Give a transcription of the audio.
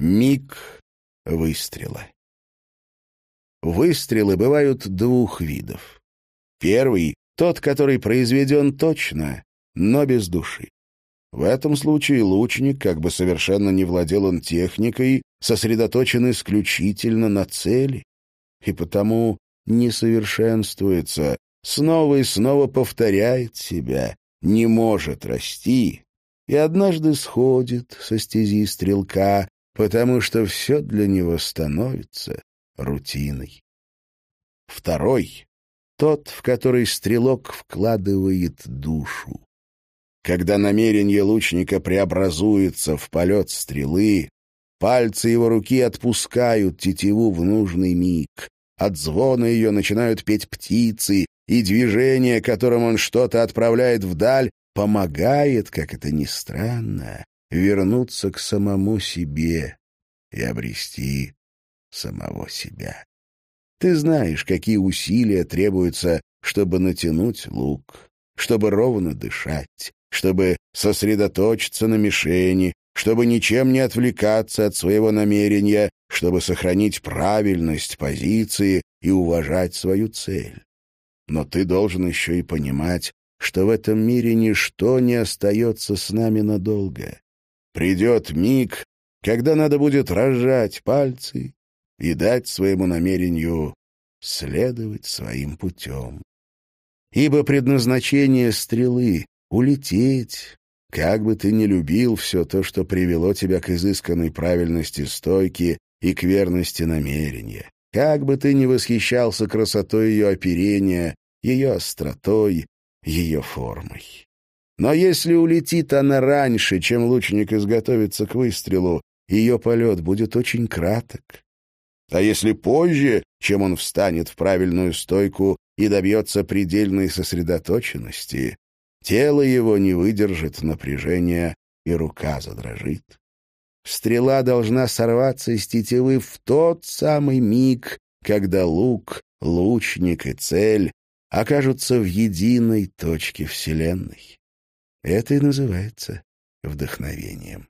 Миг выстрела. Выстрелы бывают двух видов. Первый — тот, который произведен точно, но без души. В этом случае лучник, как бы совершенно не владел он техникой, сосредоточен исключительно на цели, и потому не совершенствуется, снова и снова повторяет себя, не может расти, и однажды сходит со стези стрелка, потому что все для него становится рутиной. Второй — тот, в который стрелок вкладывает душу. Когда намерение лучника преобразуется в полет стрелы, пальцы его руки отпускают тетиву в нужный миг. От звона ее начинают петь птицы, и движение, которым он что-то отправляет вдаль, помогает, как это ни странно, вернуться к самому себе и обрести самого себя. Ты знаешь, какие усилия требуются, чтобы натянуть лук, чтобы ровно дышать, чтобы сосредоточиться на мишени, чтобы ничем не отвлекаться от своего намерения, чтобы сохранить правильность позиции и уважать свою цель. Но ты должен еще и понимать, что в этом мире ничто не остается с нами надолго. Придет миг, когда надо будет разжать пальцы и дать своему намерению следовать своим путем. Ибо предназначение стрелы — улететь, как бы ты ни любил все то, что привело тебя к изысканной правильности стойки и к верности намерения, как бы ты ни восхищался красотой ее оперения, ее остротой, ее формой. Но если улетит она раньше, чем лучник изготовится к выстрелу, ее полет будет очень краток. А если позже, чем он встанет в правильную стойку и добьется предельной сосредоточенности, тело его не выдержит напряжения и рука задрожит. Стрела должна сорваться из тетивы в тот самый миг, когда лук, лучник и цель окажутся в единой точке Вселенной. Это и называется вдохновением.